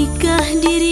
Nikah diri